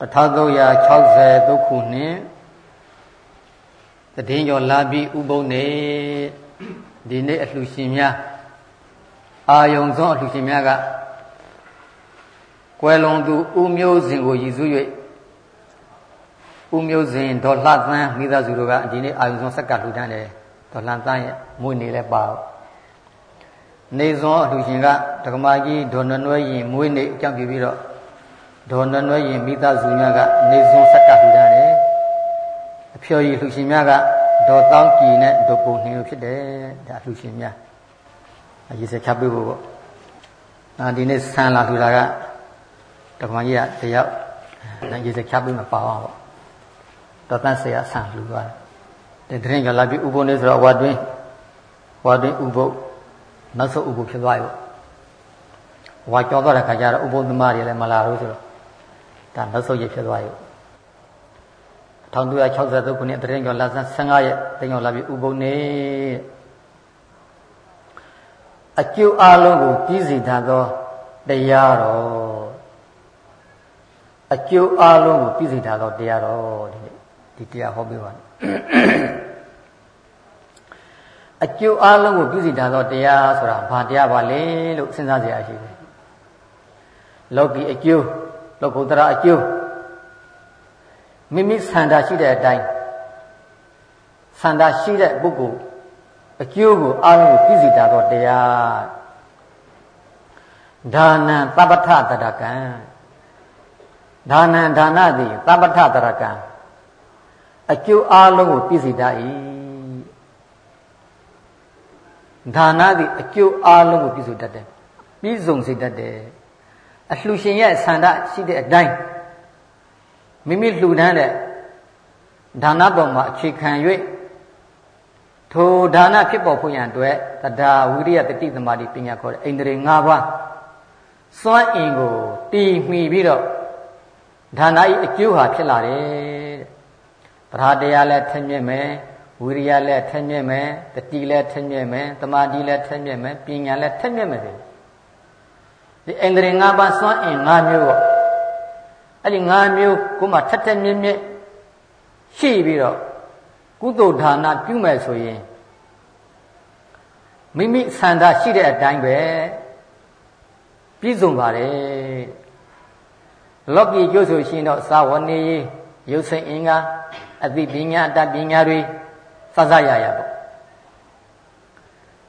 1363ခုနှစ်တည်င်းကျော်လာပြီးဥပုံနေဒီနေ့အလှရှင်များအာယုံဆုံးအလှရှင်များကကွယ်လွန်သူဦးမျိုးစဉ်ကိုရည်စူး၍ဦးမျိုးစဉ်ဒေါ်လှသန်းမိသားစုတို့ကဒီနေ့အာယုံဆုံးဆက်ကလှူဒန်းတယ်ဒေါ်လှသန်းရဲ့မွေးနေ့လည်းပါနေစွန်အလှရှင်ကဒကမာကြီးဒေါ်နနွဲရင်မွေးနေ့အကြောင်းပြပြီးတော့ ဒေါ်နနွဲရင်မိသားစုများကနေစွန်ဆက်ကလှူဒန်းတယ်အဖျော်ရည်လှူရှင်များကဒေါ်တောင်းကြည်နဲ့ဒေါ်ပုံနှင်းလို့ဖြစ်တယ်ဒါလှူရှင်များအရေးစချပေးဖို့ပေါ့အာဒီနေ့ဆန်လာလှူတာကတမန်ကြီးကတယောက်နိုင်ရေးစချပေးမပါအောင်ပေါ့ဒေါ်တန်းဆရာဆန်လှူသွားတယ်တဲ့တရင်ကလာပြီးဥပုံနေဆိုတော့ဝါတွင်းဝါတွင်းဥပုပ်နောက်ဆုံးဥပုပ်ဖြစ်သွားပြီပေါ့ဝါကြောသွားတဲ့ခါကျတော့ဥပုပ်သမားတွေလည်းမလာလို့ဆိုတော့ ဒါနောက်ဆုံးရဖြစ်သွားပြီ1263ခုနှစ်တရင်ကျော်လာဆန်း15ရက်တင်ကျော်လာပြီဥပုံနေအကျိုးအလုံးကိုကြီးစီထားသောတရားတော်အကျိုးအလုံးကိုပြည်စီထားသောတရားတော်ဒီဒီတရားဟောပေးပါအကျိုးအလုံးကိုပြည်စီထားသောတရားဆိုတာဘာတရားပါလဲလို့စဉ်းစားကြရရှိတယ်လောကီအကျိုး လောကုတ္တရာအကျိုးမိမိဆန္ဒရှိတဲ့အတိုင်းဆန္ဒရှိတဲ့ပုဂ္ဂိုလ်အကျိုးကိုအလုံးကိုပြည့်စုံတာတော့တရားဒါနံသဗ္ဗထတရကံဒါနံဒါနသည်သဗ္ဗထတရကံအကျိုးအလုံးကိုပြည့်စုံတတ်၏ဒါနသည်အကျိုးအလုံးကိုပြည့်စုံတတ်တယ်ပြည့်စုံစေတတ်တယ် အလှရှင်ရဲ့ဆန္ဒရှိတဲ့အတိုင်းမိမိလှူဒန်းတဲ့ဒါနပေါ်မှာအခြေခံ၍ထိုဒါနဖြစ်ပေါ်ဖို့ရန်အတွက်တရားဝိရိယတတိသမာဓိပညာခေါ်တဲ့အိန္ဒြေ၅ပါးစွမ်းအင်ကိုတည်မှီပြီးတော့ဒါနဤအကျိုးဟာဖြစ်လာတယ်တဲ့တရားတရားလည်းထက်မြက်မယ်ဝိရိယလည်းထက်မြက်မယ်တတိလည်းထက်မြက်မယ်သမာဓိလည်းထက်မြက်မယ်ပညာလည်းထက်မြက်မယ် ဒီအိန္ဒြေ၅ပါးစွမ်းအင်၅မျိုးပေါ့အဲ့ဒီ၅မျိုးကိုမှထက်ထက်မြက်မြက်ရှိပြီးတော့ကုသိုလ်ဒါနပြုမယ်ဆိုရင်မိမိဆန္ဒရှိတဲ့အတိုင်းပဲပြည့်စုံပါတယ်လောကီကျိုးဆိုရှင်တော့သာဝနေရေးရုပ်စိတ်အင်္ဂါအသိပညာအတတ်ပညာတွေစစရရပေါ့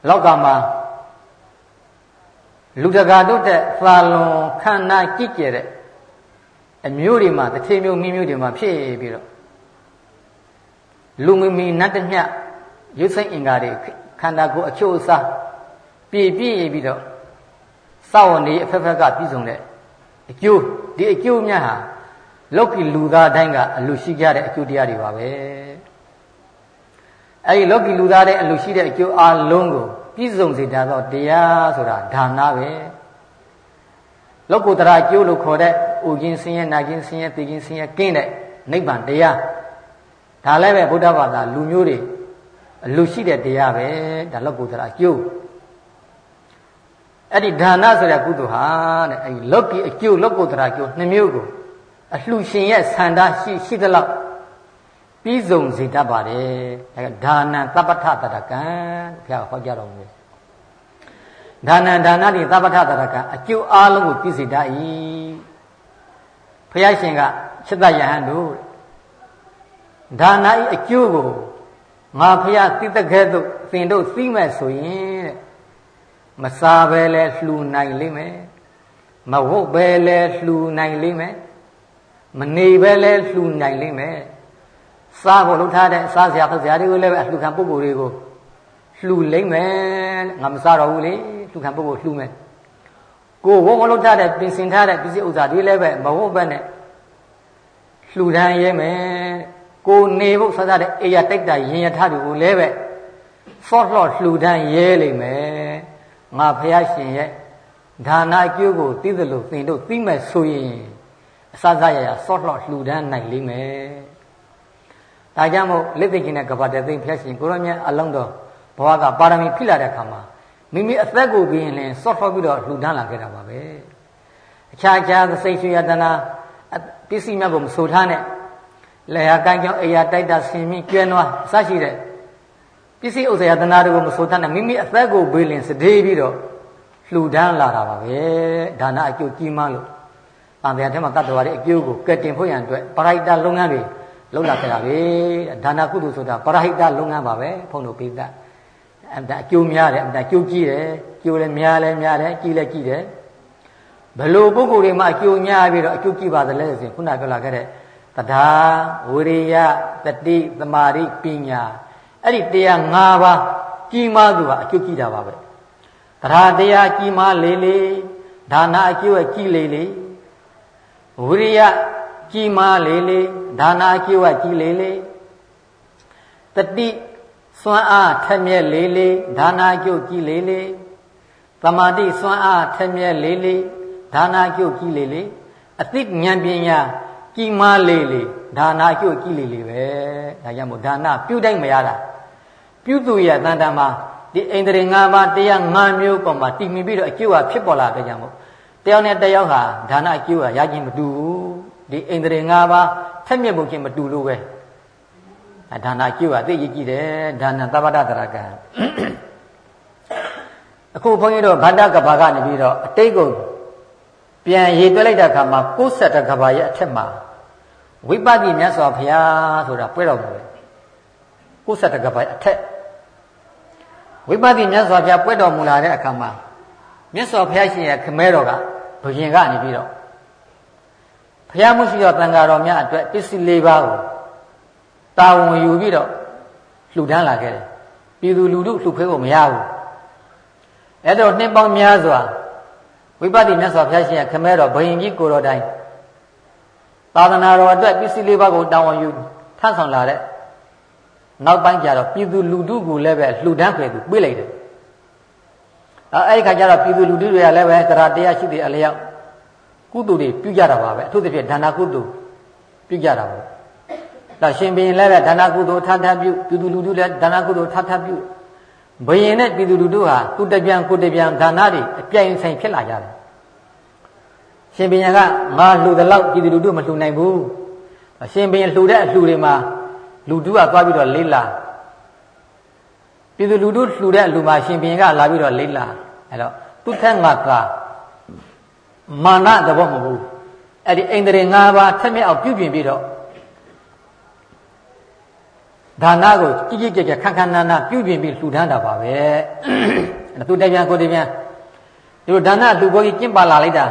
လောကမှာ လူတကာတို့တဲ့သာလွန်ခန္ဓာကြည့်ကြတဲ့အမျိုးတွေမှာတစ်ထေမျိုးမိမျိုးတွေမှာဖြစ်ပြီးတော့လူမမီနတ်တမျှရုပ်စိတ်အင်္ဂါတွေခန္ဓာကိုယ်အချို့အစားပြည့်ပြည့်ပြီးတော့စောင့်နေအဖက်ဖက်ကပြည့်စုံတဲ့အကျိုးဒီအကျိုးများဟာလောကီလူသားတိုင်းကအလိုရှိကြတဲ့အကျိုးတရားတွေပါပဲအဲဒီလောကီလူသားတိုင်းအလိုရှိတဲ့အကျိုးအလုံးကို ပြည့်စုံစေတတ်သောတရားဆိုတာဒါနပဲလောကုတ္တရာအကျိုးလို့ခေါ်တဲ့ဥခြင်းဆင်းရဲနာခြင်းဆင်းရဲသိခြင်းဆင်းရဲကင်းတဲ့နိဗ္ဗာန်တရားဒါလည်းပဲဗုဒ္ဓဘာသာလူမျိုးတွေအလိုရှိတဲ့တရားပဲဒါလောကုတ္တရာအကျိုးအဲ့ဒီဒါနဆိုတဲ့ကုသိုလ်ဟာတဲ့အဲ့ဒီလောကီအကျိုးလောကုတ္တရာအကျိုးနှစ်မျိုးကိုအလှရှင်ရဲ့ဆန္ဒရှိရှိသလောက် ပြီးစုံစေတတ်ပါတယ်ဒါကဒါနံသဗ္ဗထတရကံဘုရားဟောကြားတော်မူတယ်ဒါနံဒါနတိသဗ္ဗထတရကံအကျိုးအလုံးကိုပြည့်စေတတ်၏ဘုရားရှင်ကစိတ္တယဟန်တို့ဒါနဤအကျိုးကိုငါဘုရားသိတကဲ့သို့သင်တို့သိမဲ့ဆိုရင်တဲ့မစားပဲလဲလှူနိုင်လိမ့်မယ်မဟုတ်ပဲလဲလှူနိုင်လိမ့်မယ်မနေပဲလဲလှူနိုင်လိမ့်မယ် စားဖို့လုပ်ထားတဲ့စားစရာသောက်စရာတွေကိုလည်းပဲလှူခံပုဂ္ဂိုလ်တွေကိုလှူလိမ့်မယ်ငါမစားတော့ဘူးလေလှူခံပုဂ္ဂိုလ်လှူမယ်ကိုဝုန်းဝလုပ်ထားတဲ့ပြင်ဆင်ထားတဲ့ပစ္စည်းဥစ္စာတွေလည်းပဲမဟုတ်ပဲနဲ့လှူဒန်းရဲမယ်ကိုနေဖို့ဆစားတဲ့အေရတိုက်တာရင်ရထတွေကိုလည်းပဲဖော့လှော့လှူဒန်းရဲလိမ့်မယ်ငါဖះရှင်ရဲ့ဒါနာကျိုးကိုသိသလိုသင်တို့သိမဲ့ဆိုရင်အစစရရဆော့လှော့လှူဒန်းနိုင်လိမ့်မယ် ဒါကြောင့်မို့လက်သိချင်းတဲ့ကဘာတသိဖះရှင်ကိုရောမြတ်အလုံးတော်ဘဝကပါရမီဖြစ်လာတဲ့အခါမှာမိမိအသက်ကိုပြီးရင်လည်းဆော့လှော့ပြီးတော့လှူဒန်းလာခဲ့တာပါပဲအခြားခြားစိတ်ဆွေယတနာပစ္စည်းများကိုမဆိုထားနဲ့လေယာကိုင်းကြောင်းအိယာတိုက်တာဆင်မိကျွဲနွားအစရှိတဲ့ပစ္စည်းဥစ္စာယတနာတွေကိုမဆိုထားနဲ့မိမိအသက်ကိုဘေးလင်စတေးပြီးတော့လှူဒန်းလာတာပါပဲဒါနအကျိုးကြီးမားလို့တန်တရားထဲမှာတတ္တဝါတွေအကျိုးကိုကဲတင်ဖို့ရန်အတွက်ပရိဒလုပ်ငန်းတွေ လုပ်လာကြတာပဲဒါနကုသိုလ်ဆိုတာပရိဟိတလုပ်ငန်းပါပဲဖုန်းတို့ပိသအမှန်အကျိုးများတယ်အမှန်အကျိုးကြီးတယ်ကျိုးလည်းများလည်းများတယ်ကြီးလည်းကြီးတယ်ဘလို့ပုဂ္ဂိုလ်တွေမှာအကျိုးများပြီးတော့အကျိုးကြီးပါသလဲဆိုရင်ခုနပြောလာခဲ့တဲ့တရားဝိရိယတတိသမာဓိပညာအဲ့ဒီတရား၅ပါးကြီးမားသူဟာအကျိုးကြီးတာပါပဲတရားတရားကြီးမားလေလေဒါနအကျိုးအကြီးလေလေဝိရိယကြီးမားလေလေ ဒါနအကျိုးကကြီးလေလေတတိစွမ်းအားထက်မြက်လေလေဒါနာကျုပ်ကြီးလေလေသမာဓိစွမ်းအားထက်မြက်လေလေဒါနာကျုပ်ကြီးလေလေအသိဉာဏ်ပညာကြီးမားလေလေဒါနာကျုပ်ကြီးလေလေပဲဒါကြောင့်မို့ဒါနပြုတိုင်းမရတာပြုသူရဲ့တန်တမှာဒီအိန္ဒြေ၅ပါးတရား၅မျိုးပေါ်မှာတည်မြင်ပြီးတော့အကျိုးဟာဖြစ်ပေါ်လာတဲ့ကြောင့်မို့တယောက်နဲ့တယောက်ဟာဒါနအကျိုးဟာရခြင်းမတူဘူး ဒီအိန္ဒြေ၅ပါးထက်မြက်ဖို့ချင်းမတူလို့ပဲဒါနကျုပ်ကသိရကြည့်တယ်ဒါနသဗ္ဗတတရကံအခုဘုန်းကြီးတို့ဗန္ဒကဘာကနေပြီးတော့အတိတ်ကိုပြန်ရေတွက်လိုက်တဲ့အခါမှာ62ကဘာရဲ့အထက်မှာဝိပဿနာမြတ်စွာဘုရားဆိုတာပွဲတော်မူတယ်62ကဘာအထက်ဝိပဿနာမြတ်စွာဘုရားပွဲတော်မူလာတဲ့အခါမှာမြတ်စွာဘုရားရှင်ရဲ့ခမဲတော်ကဘုရင်ကနေပြီးတော့ ဘုရားမှုရှိသောတန်ဃာတော်များအတွက်ပစ္စည်း၄ပါးကိုတာဝန်ယူပြီးတော့လှူဒန်းလာခဲ့တယ်ပြည်သူလူထုလှူဖဲဖို့မရဘူးအဲ့တော့နှစ်ပေါင်းများစွာဝိပဿနာမြတ်စွာဘုရားရှင်ခမဲတော်ဘယင်ကြီးကိုတော်တိုင်းသာသနာတော်အတွက်ပစ္စည်းလေးပါးကိုတာဝန်ယူထမ်းဆောင်လာတဲ့နောက်ပိုင်းကျတော့ပြည်သူလူထုကိုလည်းပဲလှူဒန်းခွေသူပြေးလိုက်တယ်အဲအဲ့ဒီခါကျတော့ပြည်သူလူထုတွေကလည်းပဲတရားတရားရှိတဲ့အလျောက် ကုသိုလ်တွေပြုကြတာပါပဲအထူးသဖြင့်ဒါနကုသိုလ်ပြုကြတာပါတော့ရှင်ဘုရင်လည်းပဲဒါနကုသိုလ်ထထပြုပြည်သူလူထုလည်းဒါနကုသိုလ်ထထပြုဘုရင်နဲ့ပြည်သူလူထုဟာသူတပြန်ကိုတပြန်ဒါနတွေအပြိုင်ဆိုင်ဖြစ်လာကြတယ်ရှင်ဘုရင်ကငါလှူတဲ့လောက်ပြည်သူလူထုမလှူနိုင်ဘူးရှင်ဘုရင်လှူတဲ့အလှူတွေမှာလူထုကသွားပြီးတော့လေးလာပြည်သူလူထုလှူတဲ့အလှူမှာရှင်ဘုရင်ကလာပြီးတော့လေးလာအဲ့တော့သူထက်ငါက မာနသဘောမဟုတ်ဘူးအဲ့ဒီအိန္ဒြေ၅ပါးထက်မြက်အောင်ပြုပြင်ပြီးတော့ဒါနကိုကြည်ကြည်ကြဲကြဲခန်းခန်းနာနာပြုပြင်ပြီးလှူဒန်းတာပါပဲသူတပြန်ကိုတပြန်ဒီလိုဒါနလူဘောကြီးကျင့်ပါလာလိုက်တာ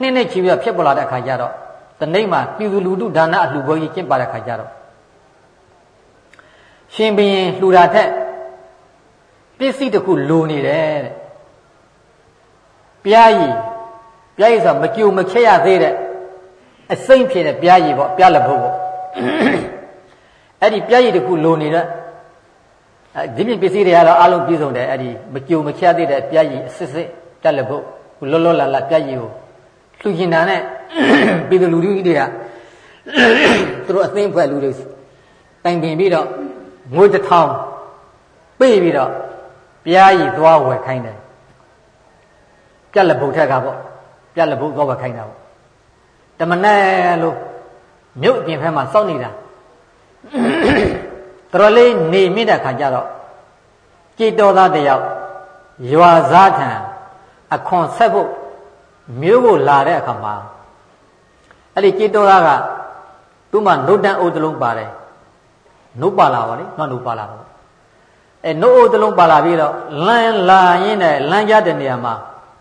နှစ်နှစ်ချီပြီးတော့ဖြစ်ပေါ်လာတဲ့အခါကျတော့တနေ့မှပြည်သူလူထုဒါနအလှူဘောကြီးကျင့်ပါတဲ့အခါကျတော့ရှင်ဘရင်လှူတာထက်ပစ္စည်းတစ်ခုလိုနေတယ်တဲ့ပြားရည် ပြားရည်ဆိုမကြုံမချက်ရသေးတဲ့အစိမ့်ဖြစ်တဲ့ပြားရည်ပေါ့ပြားလက်ဖို့ပေါ့အဲ့ဒီပြားရည်တစ်ခုလိုနေတဲ့ဒီပြင်ပစ္စည်းတွေကတော့အလုံးပြည့်စုံတယ်အဲ့ဒီမကြုံမချက်သေးတဲ့ပြားရည်အစစ်စစ်ပြားလက်ဖို့လောလောလာလာပြားရည်ကိုလှူကျင်တာနဲ့ပြည်သူလူထုကြီးတွေကသူတို့အသိဖွဲ့လူတွေတိုင်ပင်ပြီးတော့ငွေတစ်ထောင်ပေးပြီးတော့ပြားရည်သွားဝယ်ခိုင်းတယ်ပြက်လက်ဘုတ်ထက်ကပေါ့ ပြက်လက်ဘုတ်သွားဝယ်ခိုင်းတာပေါ့တမနဲ့လို့မြုပ်အပြင်ဖက်မှာစောက်နေတာတော်လေးနေမိတဲ့ခါကျတော့ကြည်တော်သားတယောက်ရွာသားထံအခွန်ဆက်ဖို့မျိုးကိုလာတဲ့အခါမှာအဲ့ဒီကြည်တော်သားကသူ့မှာနှုတ်တန်းအိုးတစ်လုံးပါတယ်နှုတ်ပါလာပါလေနှုတ်ပါလာတော့အဲနှုတ်အိုးတစ်လုံးပါလာပြီးတော့လမ်းလာရင်းနဲ့လမ်းကြတဲ့နေရာမှာ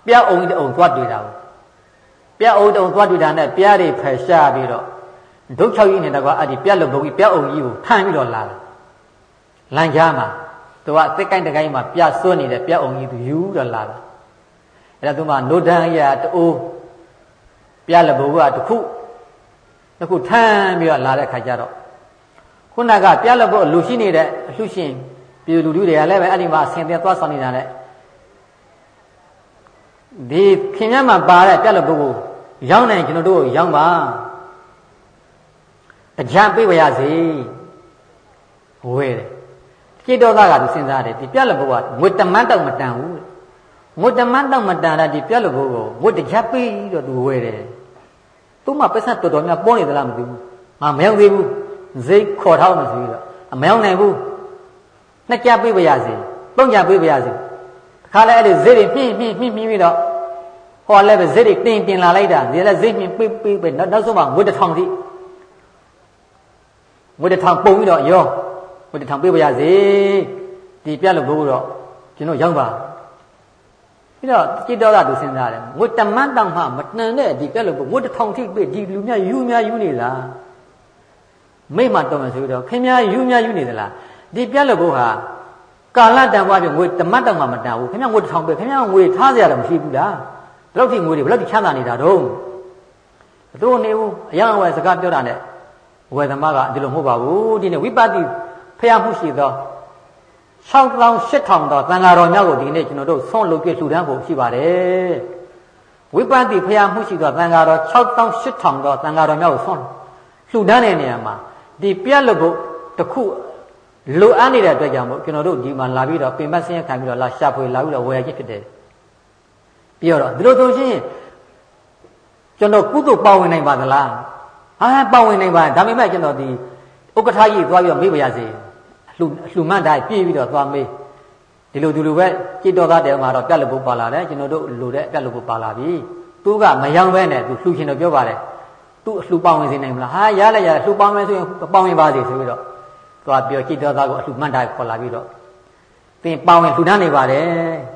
ပြအုံကြီးတအုံသွားတွေ့တာကို ပြအုံတအုံသွားတွေ့တာနဲ့ပြတွေဖယ်ရှားပြီးတော့ဒုက္ခကြီးနဲ့တကွာအဲ့ဒီပြလုံဘုံကြီးပြအုံကြီးကိုထမ်းပြီးတော့လာတယ်လမ်းကြားမှာသူကအသက်ကိုင်းတကိုင်းမှာပြစွန်းနေတဲ့ပြအုံကြီးသူယူတော့လာတာအဲ့ဒါသူမှနိုဒန်ရတိုးပြလဘုံကတခုတခုထမ်းပြီးတော့လာတဲ့ခါကျတော့ခုနကပြလက်ဖို့လူရှိနေတဲ့အလှရှင်ပြည်လူလူတွေကလည်းပဲအဲ့ဒီမှာဆင်သက်သွားဆောင်နေတာလေ ဒီခင်ဗျားမှာပါတဲ့ပြလက်ဖို့ကိုရောင်းနိုင်ကျွန်တော်တို့ရောင်းပါအကြံပေးပါရစေဝဲတယ်ကြည်တော်သားကသူစဉ်းစားတယ်ဒီပြလက်ဖို့ကငွေတမန်းတောက်မတန်ဘူးငွေတမန်းတောက်မတန်တာဒီပြလက်ဖို့ကိုငွေတကြပေးတော့သူဝဲတယ်သူ့မှာပတ်ဆက်တော်တော်များပေါ်နေသလားမသိဘူးငါမရောက်သေးဘူးဈေးခေါ်ထားမှဆိုပြီးတော့မရောက်နိုင်ဘူးနှစ်ကြပေးပါရစေသုံးကြပေးပါရစေတ ခါလဲအဲ့ဒီဈေးတွေမြင့်မြင့်မြင့်မြင့်ပြီးတော့ဟောလည်းပဲဈေးတွေတင်တင်လာလိုက်တာဒီလည်းဈေးမြင့်ပေးပေးပဲနောက်ဆုံးမှငွေတစ်ထောင်စီငွေတစ်ထောင်ပုံပြီးတော့ရောငွေတစ်ထောင်ပေးပါရစေဒီပြတ်လို့ဘိုးတော့ကျွန်တော်ရောက်ပါပြီးတော့จิตတော်ကသူစဉ်းစားတယ်ငွေတမန်းတောင်မှမတန်တဲ့ဒီပြက်လို့ငွေတစ်ထောင်ထိပေးဒီလူများယူများယူနေလားမိမတော်မယ်ဆိုတော့ခင်ဗျာယူများယူနေသလားဒီပြက်လို့ဘိုးဟာ ကာလတန်သွားပြီငွေတမတ်တောင်မှမတန်ဘူးခင်ဗျာငွေတစ်ထောင်ပေးခင်ဗျာငွေထားစရာတော့မရှိဘူးလားဘယ်လောက်ထိငွေတွေဘယ်လောက်ထိချမ်းသာနေတာတော့တို့နေဘူးအရာဝယ်စကားပြောတာနဲ့ဝယ်သမားကဒီလိုမဟုတ်ပါဘူးဒီနေ့ဝိပဿနာဖျားမှုရှိသော6000 8000တော့သံဃာတော်များကိုဒီနေ့ကျွန်တော်တို့ဆုံးလုပ်ပြလှူဒန်းဖို့ရှိပါတယ်ဝိပဿနာဖျားမှုရှိသောသံဃာတော်6000 8000တော့သံဃာတော်များကိုဆုံးလှူဒန်းတဲ့နေရာမှာဒီပြက်လို့ဖို့တခု လိုအပ်နေတဲ့အတွက်ကြောင့်မို့ကျွန်တော်တို့ဒီမှာလာပြီးတော့ပင်မဆင်းရဲခံပြီးတော့လာရှာဖွေလာပြီးတော့ဝယ်ရခြင်းဖြစ်တယ်ပြီးတော့ဒီလိုဆိုရှင်ကျွန်တော်ကုသိုလ်ပါဝင်နိုင်ပါသလားဟာပါဝင်နိုင်ပါဒါပေမဲ့ကျွန်တော်ဒီဥက္ကဋ္ဌကြီးသွားပြီးတော့မေးပါရစေလှူလှူမှတ်တိုင်းပြေးပြီးတော့သွားမေးဒီလိုဒီလိုပဲကြည်တော်သားတယ်မှာတော့ပြက်လို့ပုတ်ပါလာတယ်ကျွန်တော်တို့လူတဲ့ပြက်လို့ပုတ်ပါလာပြီသူကမယောင်းပဲနဲ့သူလှူရှင်တော့ပြောပါတယ်သူအလှူပါဝင်စေနိုင်မလားဟာရလိုက်ရလှူပါမယ်ဆိုရင်ပါဝင်ပါစေဆိုပြီးတော့ သွားပြောကြည်တော်သားကိုအလှူမှတ်တိုင်းခေါ်လာပြီးတော့သင်ပါဝင်လှူဒန်းနေပါတယ်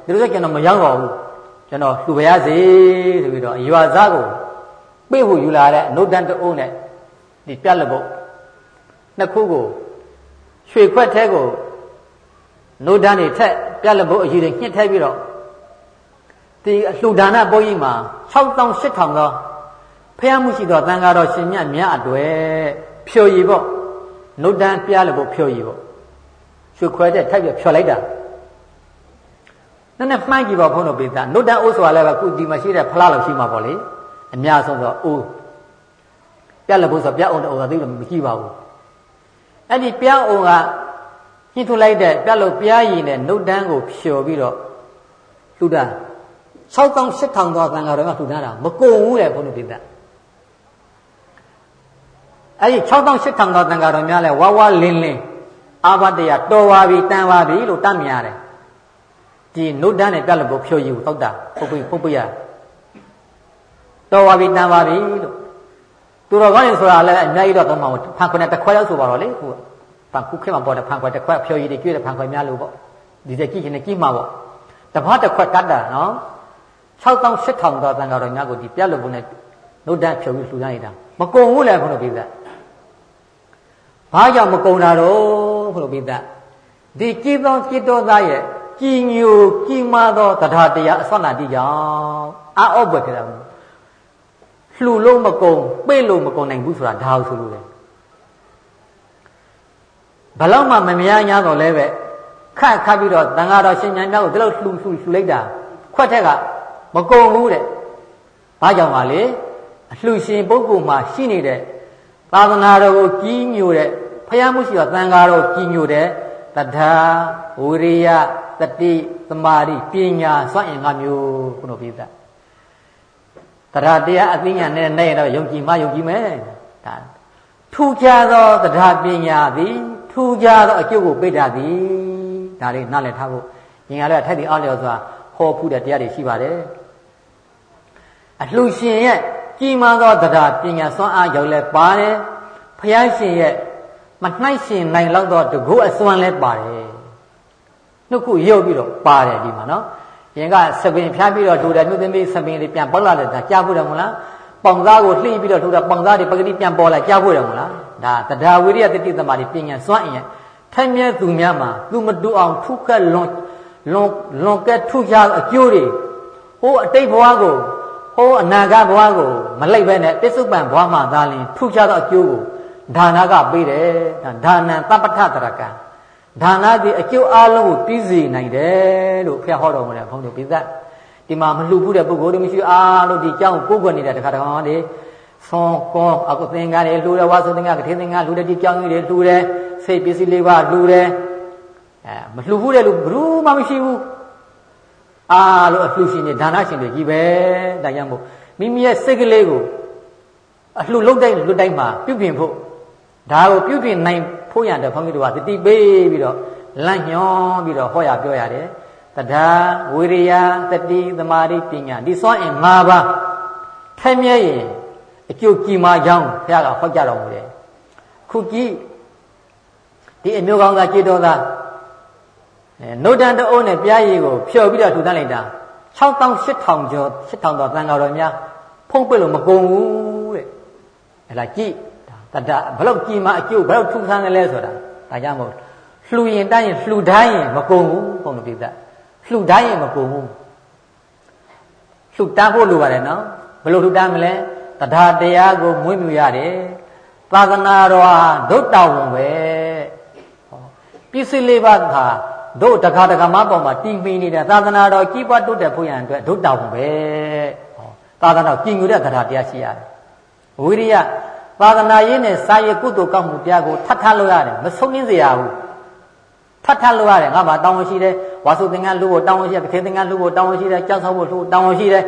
ဒီလိုဆိုကျွန်တော်မယောင်းပါဘူးကျွန်တော်လှူပါရစေဆိုပြီးတော့အရွာသားကိုပြေးဖို့ယူလာတဲ့အနုဒ္ဒန်တအုံးနဲ့ဒီပြက်လက်ပုတ်နှစ်ခုကိုရွှေခွက်ထဲကိုနုဒ္ဒန်တွေထက်ပြက်လက်ပုတ်အကြီးတွေညှစ်ထည့်ပြီးတော့ဒီအလှူဒါနဘုန်းကြီးမှာ6000 8000သောဖះမှုရှိသောတန်ဃာတော်ရှင်မြတ်မြတ်အတွေ့ဖြိုရည်ပေါ့ နုဒ္ဒန်ပြက်လက်ပုတ်ဖြိုရည်ပေါ့ရွှေခွဲတဲ့ထိုက်ပြဖြော်လိုက်တာနည်းနည်းမှန်းကြည့်ပါဘုန်းတော်ပိသနုဒ္ဒန်အိုးဆိုတာလည်းပဲခုဒီမှာရှိတဲ့ဖလားလောက်ရှိမှာပေါ့လေအများဆုံးဆိုအိုးပြက်လက်ဖို့ဆိုပြက်အောင်တော့သိလို့မရှိပါဘူးအဲ့ဒီပြက်အောင်ကညှိထုတ်လိုက်တဲ့ပြက်လို့ပြားရည်နဲ့နှုတ်တန်းကိုဖြော်ပြီးတော့လှူတာ6000 8000သောသံဃာတော်ကလှူတာမကုန်ဘူးလေဘုန်းတော်ပြတ် အဲ့ဒီ6000 8000သောသံဃာတော်များလဲဝါဝါလင်းလင်းအာဘတရားတော်ပါပြီတန်ပါပြီလို့တတ်မြင်ရတယ်ဒီနှုတ်တန်းနဲ့ပြက်လို့ကိုဖြော်ရည်ကိုတောက်တာပုတ်ပိပုတ်ပိရတော်ပါပြီတန်ပါပြီလို့သူတော်ကောင်းရင်ဆိုတာလည်းအများကြီးတော့သုံးပါဘူးဖန်ခွနဲ့တစ်ခွက်ရောက်ဆိုပါတော့လေခုဖန်ခုခေတ်မှာပေါ်တဲ့ဖန်ခွတစ်ခွက်ဖြော်ရည်တွေကျွေးတဲ့ဖန်ခွများလို့ပေါ့ဒီစက်ကြည့်ချင်တယ်ကြည့်မှာပေါ့တပတ်တစ်ခွက်ကတ်တာနော်6000 8000တော့တန်ဃာတော်များကိုဒီပြက်လို့ဘုန်းနဲ့နှုတ်တန်းဖြော်ပြီးလှူဒန်းနေတာမကုံဘူးလေဘုန်းတော်ပြည်သက် ဘာကြောင့်မကုံတာတော့ဘုန်းတော်ပြည်သက်ဒီကြည်သောจิตတော်သားရဲ့ကြည်ညိုကြည်မာသောတရားတရားအဆွမ်းနာတိကြောင့်အာဩဘွယ်ကြတယ်လှူလို့မကုန်ပိတ်လို့မကုန်နိုင်ဘူးဆိုတာဒါဟုတ်ဆိုလို့လေဘလောက်မှမများ냐တော့လဲပဲခတ်ခတ်ပြီးတော့တန်ဃာတော်ရှင်ညာမြောက်ကိုဒီလောက်လှူလှူလှူလိုက်တာခွက်ထက်ကမကုန်ဘူးတဲ့ဘာကြောင့်ပါလဲအလှူရှင်ပုဂ္ဂိုလ်မှာရှိနေတဲ့ သာသနာတော်ကိုကြီးညိုတဲ့ဖယားမှုရှိတော့တန်ဃာတော်ကြီးညိုတဲ့တထာဝိရိယတတိသမာဓိပညာစွန့်အင်္ဂါမျိုးခုနပြသတရားတရားအသိဉာဏ်နဲ့နဲ့တော့ယုံကြည်မှယုံကြည်မယ်ဒါထူခြားသောတရားပညာသည်ထူခြားသောအကျုပ်ကိုပိတ်တာသည်ဒါလေးနားလည်ထားဖို့ညီကလည်းထိုက်ပြီးအားလျော်စွာဟောဖူးတဲ့တရားတွေရှိပါတယ်အလှရှင်ရဲ့ ကြီးမားသောတရားပညာစွမ်းအားရောက်လဲပါတယ်ဖယားရှင်ရဲ့မနှိုက်ရှင်နိုင်လောက်သောတကုအစွမ်းလဲပါတယ်နှုတ်ခုရုပ်ပြီးတော့ပါတယ်ဒီမှာနော်ရင်ကစပင်ဖြားပြီးတော့ထိုးတယ်မြို့သမီးစပင်လေးပြန်ပေါက်လာတယ်ဒါကြားဖို့တယ်မလားပေါင်သားကိုလှိပြီးတော့ထိုးတာပေါင်သားတွေပကတိပြန်ပေါ်လာကြားဖို့တယ်မလားဒါတရားဝိရိယတတိသမารီပညာစွမ်းအင်ထိုင်မြဲသူများမှာသူမတူအောင်ထုခက်လွန်လွန်လွန်ကဲထုရအကျိုးတွေဟိုအတိတ်ဘဝကို ဟိုအနာဂတ်ဘဝကိုမလိုက်ပဲနဲ့ပစ္စုပန်ဘဝမှာသာလင်ထုရသောအကျိုးကိုဒါနကပေးတယ်ဒါနံတပ္ပထတရကံဒါနသည်အကျိုးအလုံးကိုပြီးစီနိုင်တယ်လို့ဖျက်ဟောတော်မူတယ်ဘုန်းတော်ပိသဒီမှာမလှူဘူးတဲ့ပုဂ္ဂိုလ်တွေမရှိအားလို့ဒီကြောင်းကိုကိုွယ်နေတဲ့တခါတခါတွေဆွန်ကောအခုသင်္ကန်းတွေလှူတယ်ဝါဆိုသင်္ကန်းကထေသင်္ကန်းလှူတယ်ဒီကြောင်းကြီးတွေလှူတယ်စိတ်ပစ္စည်းလေးပါလှူတယ်အဲမလှူဘူးတဲ့လူဘယ်သူမှမရှိဘူး အားလို့အလှူရှင်တွေဒါနရှင်တွေကြီးပဲဒါကြောင့်မို့မိမိရဲ့စိတ်ကလေးကိုအလှလုတ်တိုင်းလွတ်တိုင်းမှာပြုပြင်ဖို့ဒါကိုပြုပြင်နိုင်ဖို့ရတဲ့ဘုန်းကြီးတို့ကတတိပေးပြီးတော့လန့်ညွန်ပြီးတော့ဟောရပြောရတယ်တရားဝိရိယတတိသမာဓိပညာဒီစွမ်းအင်၅ပါးထဲမြဲရင်အကျိုးကြည်မာကြောင်းဘုရားကဟောကြားတော်မူတယ်ခုကြည့်ဒီအမျိုးကောင်းသားကြေတော်သား အဲနှုတ်တန်တအုပ်နဲ့ပြားရည်ကိုဖြော်ပြီးတော့ထူတန်းလိုက်တာ6000 8000ကျော်8000တော်တန်ဃာတော်များဖုံးပစ်လို့မကုန်ဘူးတဲ့အဲ့ဒါကြည့်တတဘလောက်ကြည်မာအကျိုးဘလောက်ထူဆန်းတယ်လဲဆိုတာဒါကြောင့်မို့လှူရင်တန်းရင်လှူတိုင်းရင်မကုန်ဘူးဘုံတို့ပြသလှူတိုင်းရင်မကုန်ဘူးလှူတန်းဖို့လိုပါတယ်နော်ဘယ်လိုလှူတန်းမလဲတရားတရားကိုမွေးမြူရတယ်သာသနာတော်ဟာဒုတောင်းဝင်ပဲပစ္စည်းလေးပါးဟာ တို့တခါတခါမပေါ်မှာတည်မီနေတဲ့သာသနာတော်ကြီးပွားတိုးတက်ဖို့ရန်အတွက်ဒုတောင်းဝင်ပဲသာသနာကြည်ညိုတဲ့တရားတရားရှိရတယ်ဝိရိယသာသနာရေးနဲ့စာရေးကုသိုလ်ကောက်မှုတရားကိုထပ်ထလို့ရတယ်မဆုံးနှင်းစရာဘူးထပ်ထလို့ရတယ်ငါမှတောင်းဝန်ရှိတယ်ဝါစုသင်္ကန်းလူဖို့တောင်းဝန်ရှိတယ်ပထေသင်္ကန်းလူဖို့တောင်းဝန်ရှိတယ်ကြောက်ဆောက်ဖို့လူတောင်းဝန်ရှိတယ်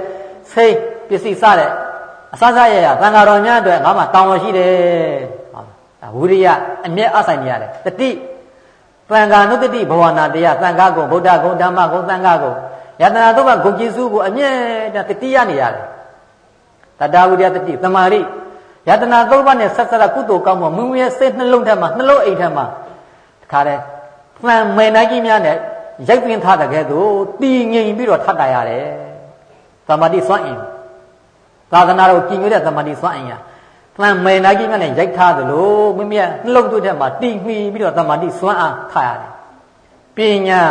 စိတ်ပစ္စည်းစတဲ့အစစရရသံဃာတော်များအတွက်ငါမှတောင်းဝန်ရှိတယ်ဟာဝိရိယအမျက်အဆိုင်နေရတယ်တတိ သံဃာနုတ္တိဘဝနာတရားသံဃာကုံဗုဒ္ဓကုံဓမ္မကုံသံဃာကုံယတနာသုဘဂုံကျေစုကိုအမျက်တတိရနေရတယ်တတဝိရိယတတိသမာဓိယတနာသုံးပါးနဲ့ဆက်ဆက်ကုသိုလ်ကောင်းမှုမူရဲ့စိတ်နှလုံးထဲမှာနှလုံးအိမ်ထဲမှာတခါတည်းဖန်မယ်နိုင်ကြီးများနဲ့ရိုက်ပင်ထားတဲ့ကဲ့သို့တည်ငြိမ်ပြီးတော့ထပ်တာရတယ်သမာဓိစွမ်းအင်သာသနာတော်ကြည်ညိုတဲ့သမာဓိစွမ်းအင်ရ ဖန်မယ်နိုင်ကြီးများနဲ့ရိုက်ထားသလိုမိမိရဲ့နှလုံးသွင်းထဲမှာတည်မှီပြီးတော့သမာဓိစွမ်းအားထားရတယ်ပညာ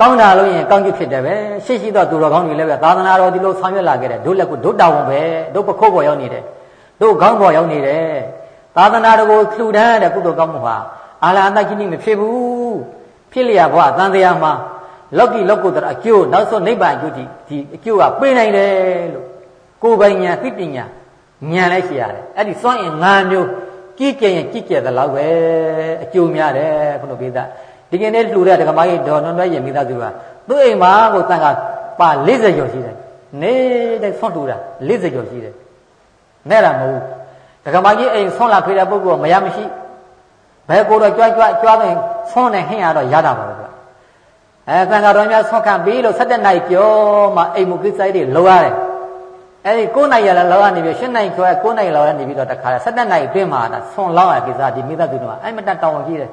ကောင်းတာလို့ရင်ကောင်းကျိုးဖြစ်တယ်ပဲရှိရှိတော့သူတော်ကောင်းတွေလည်းပဲသာသနာတော်ဒီလိုဆောင်ရွက်လာခဲ့တယ်ဒုလက်ကိုဒုတာဝန်ပဲဒုပခုတ်ပေါ်ရောက်နေတယ်တို့ခေါင်းပေါ်ရောက်နေတယ်သာသနာတော်ကိုလှူဒန်းတဲ့ကုသိုလ်ကောင်းမှုဟာအာလာအတကြီးနေမဖြစ်ဘူးဖြစ်လျာဘဝသံတရားမှာလောကီလောကုတ္တရာအကျိုးနောက်ဆုံးနိဗ္ဗာန်အကျိုးဒီဒီအကျိုးကပေးနိုင်တယ်လို့ကိုယ်ပိုင်ညာသိပညာ ဉာဏ်လည်းရှိရတယ်အဲ့ဒီစွန့်ရင်၅မျိုးကြည့်ကြရင်ကြည့်ကြတဲ့လောက်ပဲအကျိုးများတယ်ခုနပိသဒီကနေ့လှူတဲ့ဒကမကြီးဒေါ်နွန်တွဲရင်မိသားစုကသူ့အိမ်မှာကိုတန်ခါပါ40ကျော်ရှိတယ်နေတဲ့ဆွန့်လှူတာ40ကျော်ရှိတယ်နဲ့တာမဟုတ်ဒကမာကြီးအိမ်ဆွန့်လာဖေးတဲ့ပုဂ္ဂိုလ်မရမရှိဘယ်ကိုတော့ကြွားကြွားကြွားတဲ့ဆွန့်နေဟင်းရတော့ရတာပါပဲအဲသံဃာတော်များဆွန့်ခံပြီးလို့7နိုင်ကျော်မှအိမ်မူကိစ္စတွေလောရတယ် အဲဒီ9နိုင်ရလည်းလောရနေပြီ7နိုင်ကျော်9နိုင်လောရနေပြီးတော့တခါ7နိုင်အတွင်းမှာဆွန့်လောက်ရကိစ္စဒီမိသားစုတို့ကအဲ့မတတောင်းကြီးတယ်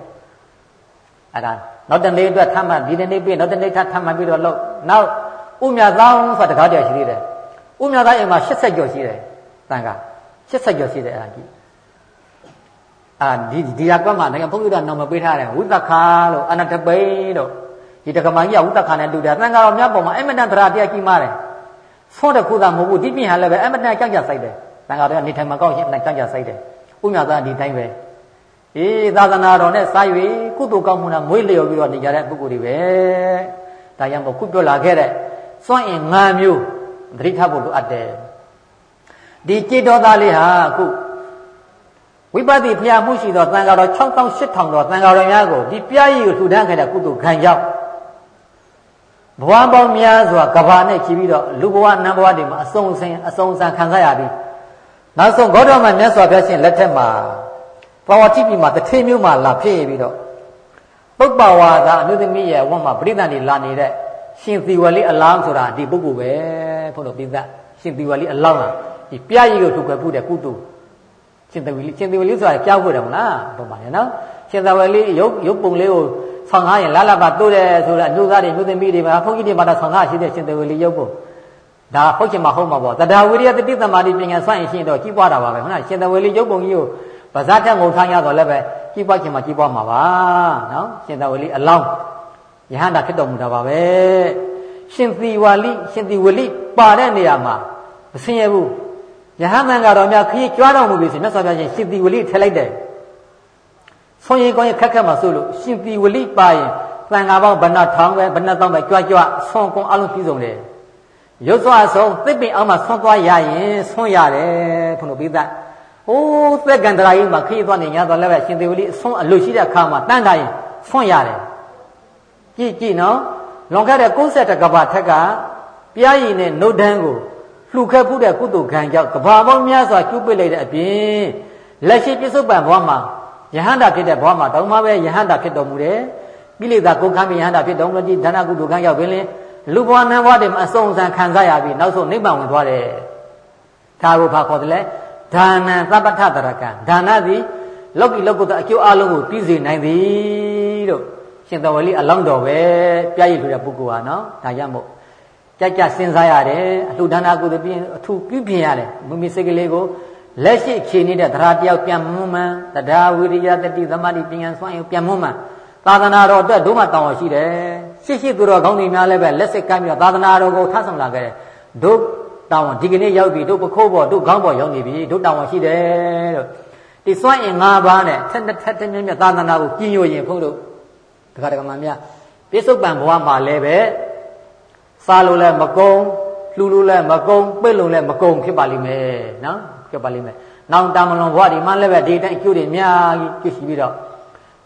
အဲဒါနောက်တနေ့အတွက်ထပ်မှဒီနေ့ပြီးနောက်တနေ့ထပ်ထပ်မှပြီးတော့လို့နောက်ဥမြသောင်းဆိုတာတကားတရားရှိသေးတယ်ဥမြသောင်းအိမ်မှာ80ကျော်ရှိတယ်တန်ခါ80ကျော်ရှိတယ်အဲ့ဒါကြီးအာဒီဒီရကွက်မှာနိုင်ငံဘုန်းကြီးတို့နာမပေးထားတယ်ဝိသခာလို့အနတပိလို့ဒီတက္ကမကြီးကဝိသခာနဲ့တူတယ်တန်ခါတော်မြတ်ပေါ်မှာအမတန်တရားတရားကြီးမားတယ် ဆွတဲ့ခုသာမဟုတ်ဘူးဒီပြင်ဟာလည်းပဲအမတန်ကြောက်ကြစိုက်တယ်တန်ခါတော်ကနေထိုင်မကောက်ရင်ကြောက်ကြစိုက်တယ်ဥညာသားဒီတိုင်းပဲအေးသာသနာတော်နဲ့စာ၍ကုသိုလ်ကောင်းမှုနဲ့မွေးလျော်ပြီးတော့နေကြတဲ့ပုဂ္ဂိုလ်တွေပဲဒါကြောင့်မို့ခုပြောလာခဲ့တဲ့စွန့်အင်၅မျိုးသတိထားဖို့လိုအပ်တယ်ဒီကြေတော်သားလေးဟာအခုဝိပဿနာဖျားမှုရှိသောသံဃာတော်6000 8000တော်သံဃာတော်များကိုဒီပြားရည်ကိုထူထမ်းခဲ့တဲ့ကုသိုလ်ခံကြောင့် ဘဝပေါင်းများစွာကဘာနဲ့ချီပြီးတော့လူဘဝနတ်ဘဝတွေမှာအစုံစင်အစုံစံခံစားရပြီးနောက်ဆုံးဂေါတမမြတ်စွာဘုရားရှင်လက်ထက်မှာပဝတိပြည်မှာတထေမျိုးမှာလာဖြစ်ပြီးတော့ပုပ္ပဝါဒအမျိုးသမီးရဲ့ဝတ်မှာပြိဿန်တွေလာနေတဲ့ရှင်သီဝလိအလောင်းဆိုတာဒီပုဂ္ဂိုလ်ပဲဘုန်းတော်ပြိဿရှင်သီဝလိအလောင်းလားဒီပြရည်ကိုထုတ်ခွဲဖို့တဲ့ကုသိုလ်ရှင်သဝီလေးရှင်သဝီလေးဆိုတာကြောက်ဖို့တယ်မလားဘုမလေနော်ရှင်သဝီလေးရုပ်ရုပ်ပုံလေးကို ဆောင်ကားရင်လာလာပါတိုးတယ်ဆိုတော့အမျိုးသားတွေမျိုးသမီးတွေမှာဘုန်းကြီးတွေမှာတော့ဆောင်ကားရှိတဲ့ရှင်သဝီလေးရုပ်ပုံဒါဟုတ်ချင်မှဟုတ်မှာပေါ့တဒါဝိရိယတတိသမာဓိပညာဆွမ်းရင်ရှင်တော့ကြီးပွားတာပါပဲဟုတ်လားရှင်သဝီလေးရုပ်ပုံကြီးကိုဗဇတ်ထက်ငုံထားရတော့လည်းပဲကြီးပွားချင်မှကြီးပွားမှာပါနော်ရှင်သဝီလေးအလောင်းယဟန္တာဖြစ်တော်မူတာပါပဲရှင်သီဝါလိရှင်သီဝလိပါတဲ့နေရာမှာမဆင်းရဲဘူးယဟန်မန်ကတော့များခရီးကြွားတော်မူပြီဆိုမြတ်စွာဘုရားရှင်ရှင်သီဝလိထည့်လိုက်တယ် ဆွန်ရင်ကောင်းရခက်ခက်မှဆိုလို့ရှင်သီဝလိပါရင်သံဃာပေါင်းဘဏ္ဍထောင်းပဲဘဏ္ဍတောင်းပဲကြွားကြွားဆွန်ကုံအလုံးပြည့်စုံတယ်ရုပ်စွာဆုံးသစ်ပင်အောင်မှဆွန်သွားရရင်ဆွန်ရတယ်ဖုန်းတို့ပိသဟိုးသက်ကန္တရာကြီးမှာခရီးသွားနေညတော့လည်းပဲရှင်သီဝလိအဆွန်အလွတ်ရှိတဲ့အခါမှာတန်းတာရင်ဆွန်ရတယ်ကြည့်ကြည့်နော်လွန်ခဲ့တဲ့60တကဘာထက်ကပြားရည်နဲ့နှုတ်တန်းကိုလှူခဲ့မှုတဲ့ကုသိုလ်ကံကြောင့်ကဘာပေါင်းများစွာကျူးပစ်လိုက်တဲ့အပြင်လက်ရှိပြစ္ဆုတ်ပံဘဝမှာ ယဟန္တာဖြစ်တဲ့ဘဝမှာတောင်းမှပဲယဟန္တာဖြစ်တော်မူတယ်ကိလေသာကိုခံပြီးယဟန္တာဖြစ်တော်မူတဲ့ဒါနကုသိုလ်ကံကြောင့်ပင်လင်းလူဘဝနန်းဘဝတွေမှာအဆုံးအစံခံစားရပြီးနောက်ဆုံးနိဗ္ဗာန်ဝင်သွားတယ်ဒါကိုဘာခေါ်တယ်လဲဒါနံသဗ္ဗထတရကံဒါနသည်လောကီလောကုတ္တအကျိုးအလုံးကိုပြည့်စုံနိုင်သည်လို့ရှင်တော်ဝလိအလောင်းတော်ပဲပြည့်ရည်လို့တဲ့ပုဂ္ဂိုလ်ဟာနော်ဒါရမို့ကြကြစဉ်းစားရတယ်အလှဒါနကုသိုလ်ပြင်အထူးပြုပြင်ရတယ်မိမိစိတ်ကလေးကို လက်ရှိအခြေနေတဲ့တရားတယောက်ပြန်မွမ်းမှန်တရားဝိရိယတတိသမတိပညာစွမ်းရပြန်မွမ်းမှန်သာသနာတော်အတွက်ဒုမတောင်းရရှိတယ်ရှိရှိသူတော်ကောင်းတွေများလည်းပဲလက်စစ်ကမ်းပြီးတော့သာသနာတော်ကိုထဆဆောင်လာခဲ့တယ်ဒုတောင်းဒီကနေ့ရောက်ပြီဒုပခိုးပေါ်ဒုခေါင်းပေါ်ရောက်နေပြီဒုတောင်းရှိတယ်လို့ဒီစွမ်းအင်၅ပါးနဲ့ဆက်တစ်ထက်တစ်မြတ်မြတ်သာသနာကိုကျင့်ရရင်ဖို့လို့ဒကာဒကမများပိစုတ်ပံဘဝမှာလည်းပဲစားလို့လည်းမကုန်းလှူလို့လည်းမကုန်းပိတ်လို့လည်းမကုန်းဖြစ်ပါလိမ့်မယ်နော် ဖြစ်ပါလိမ့်မယ်နောင်တာမလွန်ဘဝဒီမှလည်းပဲဒီတိုင်းအကျိုးတွေအများကြီးကြည့်ရှိပြီးတော့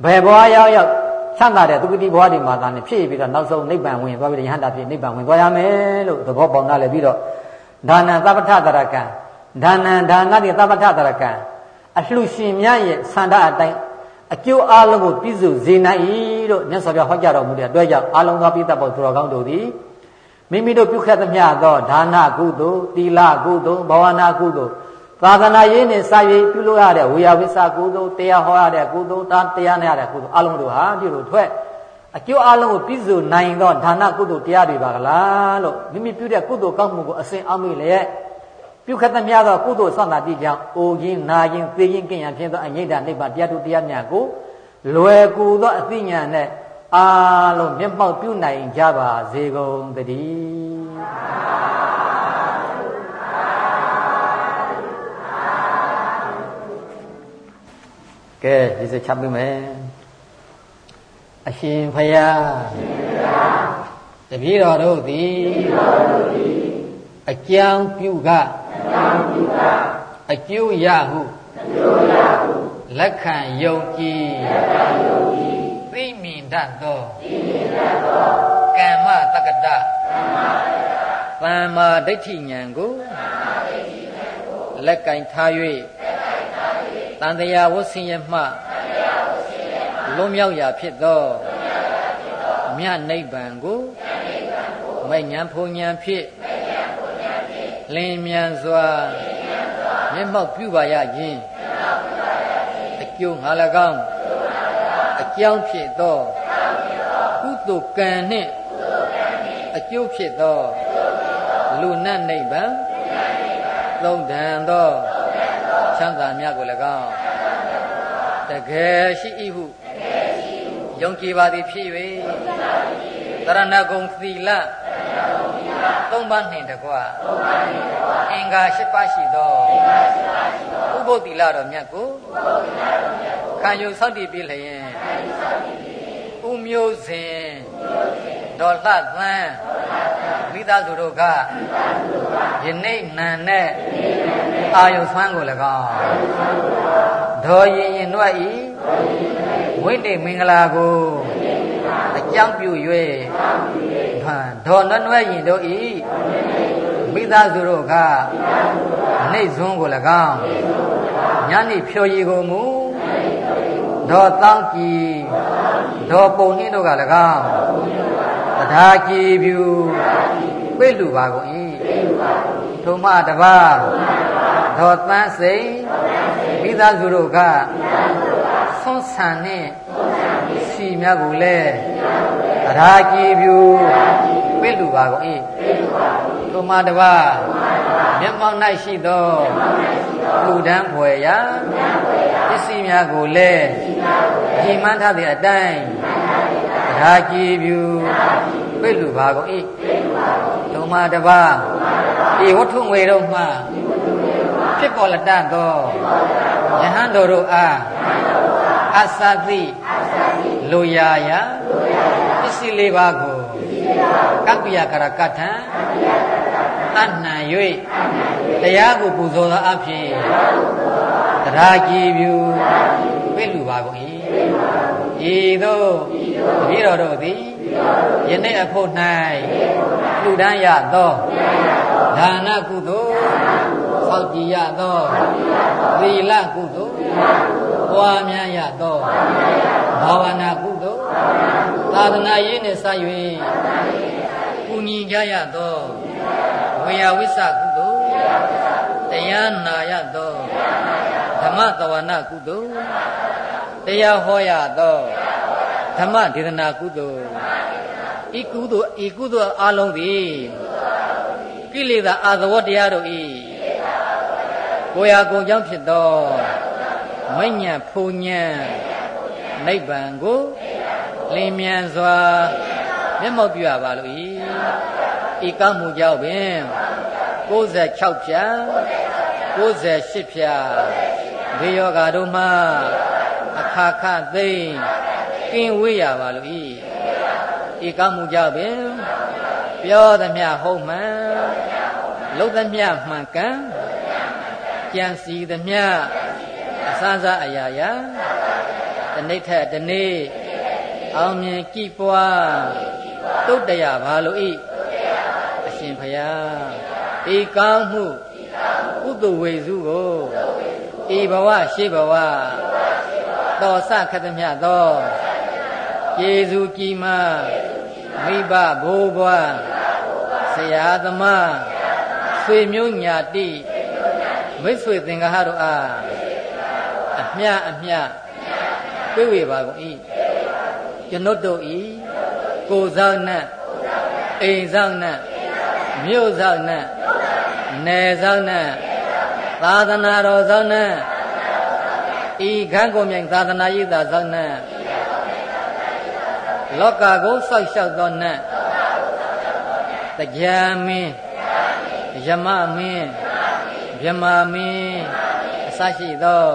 ဘယ်ဘဝရောက်ရောက်ချမ်းသာတဲ့သုဂတိဘဝဒီမှာသာနဲ့ဖြစ်ပြီးတော့နောက်ဆုံးနိဗ္ဗာန်ဝင်သွားပြီးရဟန္တာဖြစ်နိဗ္ဗာန်ဝင်သွားရမယ်လို့သဘောပေါက်နာလည်းပြီးတော့ဒါနသဗ္ဗထတရကံဒါနံဒါနတိသဗ္ဗထတရကံအလှရှင်များရဲ့ဆန္ဒအတိုင်းအကျိုးအလုံးကိုပြည့်စုံစေနိုင်၏လို့မြတ်စွာဘုရားဟောကြားတော်မူတဲ့အတွက်ကြောင့်အလုံးသောပိဋကပုတ္တတော်ကောင်းတို့သည်မိမိတို့ပြုခဲ့သမျှသောဒါနကုသိုလ်သီလကုသိုလ်ဘာဝနာကုသိုလ် သာသနာရေးနဲ့စာရေးပြုလို့ရတဲ့ဝေယဝိသကုသိုလ်တရားဟောရတဲ့ကုသိုလ်တာတရားနဲ့ရတဲ့ကုသိုလ်အလုံးတို့ဟာဒီလိုထွက်အကျိုးအလုံးကိုပြည့်စုံနိုင်သောဒါနကုသိုလ်တရားတွေပါကလားလို့မိမိပြုတဲ့ကုသိုလ်ကောင်းမှုကိုအစဉ်အောင်မိလျက်ပြုခတ်သမျှသောကုသိုလ်ဆောင်တာတိကြောင့်အိုခြင်းနာခြင်းသိခြင်းကင်ရန်ဖြစ်သောအငိဋ္ဌနိဗ္ဗာန်တရားတို့တရားများကိုလွယ်ကူသောအသိဉာဏ်နဲ့အားလုံးမျက်မှောက်ပြုနိုင်ကြပါစေကုန်သတည်း ကဲဒီစချပ်ပြီမယ်အရှင်ဖယားတပည့်တော်တို့သည်အကြောင်းပြုကအကြောင်းပြုကအကျိုးရဟုအကျိုးရဟုလက်ခံယုံကြည်လက်ခံယုံကြည်သိမြင်တတ်သောသိမြင်တတ်သောကမ္မတက္ကတကမ္မတက္ကတသမ္မာဒိဋ္ဌိဉာဏ်ကိုသမ္မာဒိဋ္ဌိဉာဏ်ကိုလက်ကင်ထား၍လက်ကင်ထား၍ တန်တရားဝဆင်းရမှတန်တရားဝဆင်းရမှလွန်မြောက်ရာဖြစ်သောလွန်မြောက်ရာဖြစ်သောမြတ်နိဗ္ဗာန်ကိုမြတ်နိဗ္ဗာန်ကိုမဉ္ဇဉ်ဖုန်ဉဏ်ဖြင့်မဉ္ဇဉ်လင်းမြန်စွာမျက်မှောက်ပြုပါရခြင်းအကျိုးငါ၎င်းအကြောင်းဖြစ်သောကုသိုလ်ကံနှင့်အကျိုးဖြစ်သောလူနတ်နိဗ္ဗာန်သုံးတန်သော ချမ်းသာမြတ်ကို၎င်းတကယ်ရှိ၏ဟုယုံကြည်ပါသည်ဖြစ်၍တရဏဂုံသီလသုံးပါးနှင့်တကွအင်္ဂါ၈ပါးရှိသောဥပုပ်တိလတော်မြတ်ကိုခံယူဆောက်တည်ပြလျင်ဥမျိုးစဉ်ဒေါ်လှသန်းမိသားစုတို့ကယနေ့နံနဲ့ အာယုဆွမ်းကို၎င်းဒေါ်ရင်ရင်နှွက်ဤဝိတ္တိမင်္ဂလာကိုအကြောင်းပြု၍ဒေါ်နွယ်ရင်တို့ဤမိသားစုတို့ကနေဇွန်းကို၎င်းညနေဖြော်ရည်ကိုမူဒေါ်တောင်းကြည်ဒေါ်ပုံနှင်းတို့က၎င်းတရားကြည်ဖြူပြည့်လူပါကုန်၏ထုံမတပါ ဒေါ်တန်းစိန်မိသားစုတို့ကဆွန်းဆန်နှင့်စီမြတ်ကိုလည်းတရားကြည်ဖြူပြည့်လူပါကုန်၏သုမတပါမျက်မှောက်၌ရှိသောလူဒန်းဖွယ်ရာပစ္စည်းများကိုလည်းဒီမှန်းထားသည့်အတိုင်းတရားကြည်ဖြူပြည့်လူပါကုန်၏သုမတပါဤဝတ္ထုငွေတို့မှ ဖြစ်ပေါ်လက်တတ်သောယဟန်တော်တို့အားအသတိလိုရာယာပစ္စည်းလေးပါးကိုကပ္ပိယကရကထံတဏ္ဏ၍တရားကိုပူဇော်သောအဖြစ်တရားကြည်ပြုပြည့်လူပါကုန်၏ဤသို့တပည့်တော်တို့သည်ယနေ့အဖို့၌လူဒန်းရသောဓဒါနကုသိုလ် ဆောက်ကြည်ရသောသီလကုသိုလ်ပွားများရသောဘာဝနာကုသိုလ်သာသနာရေးနှင့်ဆက်၍ကုညီကြရသောဝေယဝိသကုသိုလ်တရားနာရသောဓမ္မသဝနာကုသိုလ်တရားဟောရသောဓမ္မဒေသနာကုသိုလ်ဤကုသိုလ်ဤကုသိုလ်အလုံးသည်ကိလေသာအာသဝတရားတို့ဤ ကိုရာကုံကြောင့်ဖြစ်သောမိညာဖုန်ညာနိဗ္ဗာန်ကိုလင်းမြန်စွာမျက်မှောက်ပြုရပါလို့ဤဤကောင်းမှုကြောင့်ပင်66ဖြာ98ဖြာဘေယောဂါတို့မှအခါခသိမ့်ကင်းဝေးရပါလို့ဤဤကောင်းမှုကြောင့်ပင်ပြောသမျှဟုတ်မှန်လုံးသမျှမှန်ကန် ကြံစီသမျှအစစအရာရာတနေ့ထက်တနေ့အောင်မြင်ကြည်ပွားတုတ်တရပါလို့ဤအရှင်ဖယားဤကောင်းမှုကုသဝေစုကိုဤဘဝရှိဘဝတော်စခတ်သမျှသောကျေစုကြည်မာမိဘဘိုးဘွားဆရာသမားဆွေမျိုးညာတိ မိတ်ဆွေသင်္ဃဟတို့အားအမြအမြပြည့်ဝပါကုန်၏ကျွန်ုပ်တို့ဤကိုဆောင်နဲ့အိမ်ဆောင်နဲ့မြို့ဆောင်နဲ့နယ်ဆောင်နဲ့သာသနာတော်ဆောင်နဲ့ဤခန်းကုန်မြိုင်သာသနာရေးသာဆောင်နဲ့လောကကိုစောက်ရှောက်သောနဲ့တရားမင်းယမမင်း မြမမင်းအစရှိသော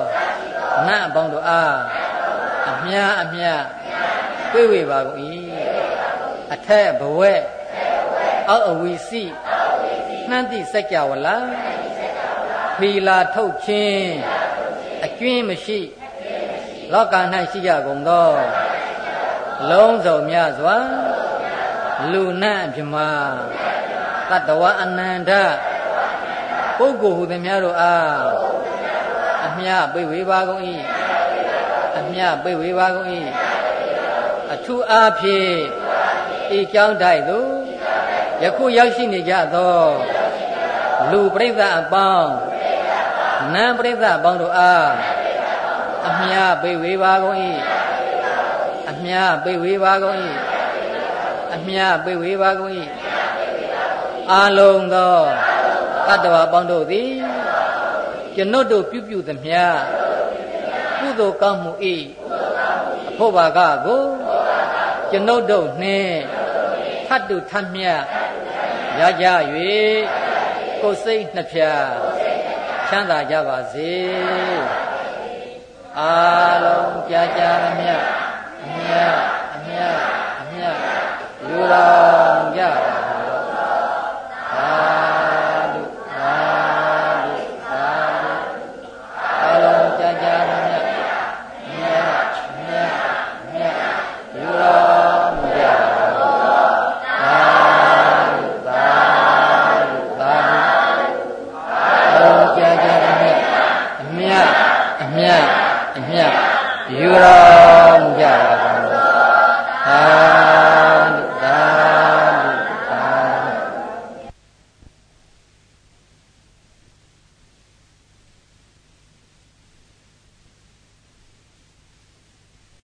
နတ်အပေါင်းတို့အားအမြအမြတွေ့ဝေပါကုန်၏အထက်ဘဝဲအောက်အဝီစီနှမ်းတိစัจ java လာဖီလာထုတ်ခြင်းအကျွင်းမရှိလောက၌ရှိကြကုန်သောလုံးစုံများစွာလူနတ်မြမတတ္တဝအနန္တ ပုဂ္ဂိုလ်ဟူသည်များတို့အားအမြပိဝေပါကုန်၏အမြပိဝေပါကုန်၏အထူးအားဖြင့်ဤကြောင်းတိုက်သို့ယခုရောက်ရှိနေကြသောလူပရိသတ်အပေါင်းနံပရိသတ်အပေါင်းတို့အားအမြပိဝေပါကုန်၏အမြပိဝေပါကုန်၏အမြပိဝေပါကုန်၏အာလုံးသော တတ္တဝါပေါင်းတို့သည်ကျွန်ုပ်တို့ပြုပြုသမျှကုသိုလ်ကောင်းမှု၏အဖို့ဘာကကိုကျွန်ုပ်တို့နှင့်ထတ်တူထတ်မြတ်ရကြ၍ကိုယ်စိတ်နှစ်ဖြာချမ်းသာကြပါစေအာလုံးကြာကြာသမျှအမြတ်အမြတ်အမြတ်ယူတော်ကြပါ